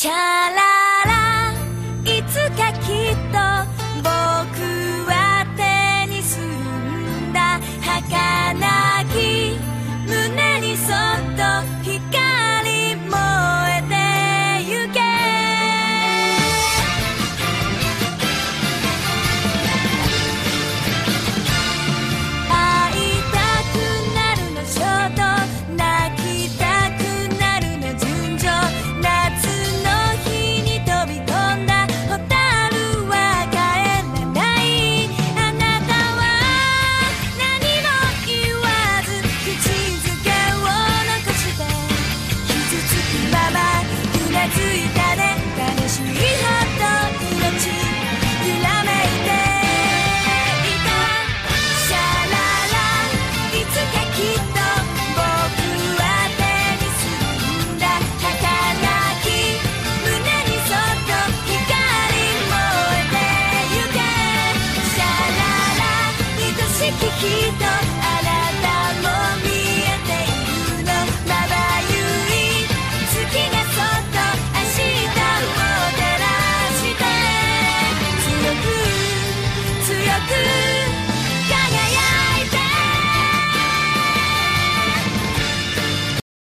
Chao. き人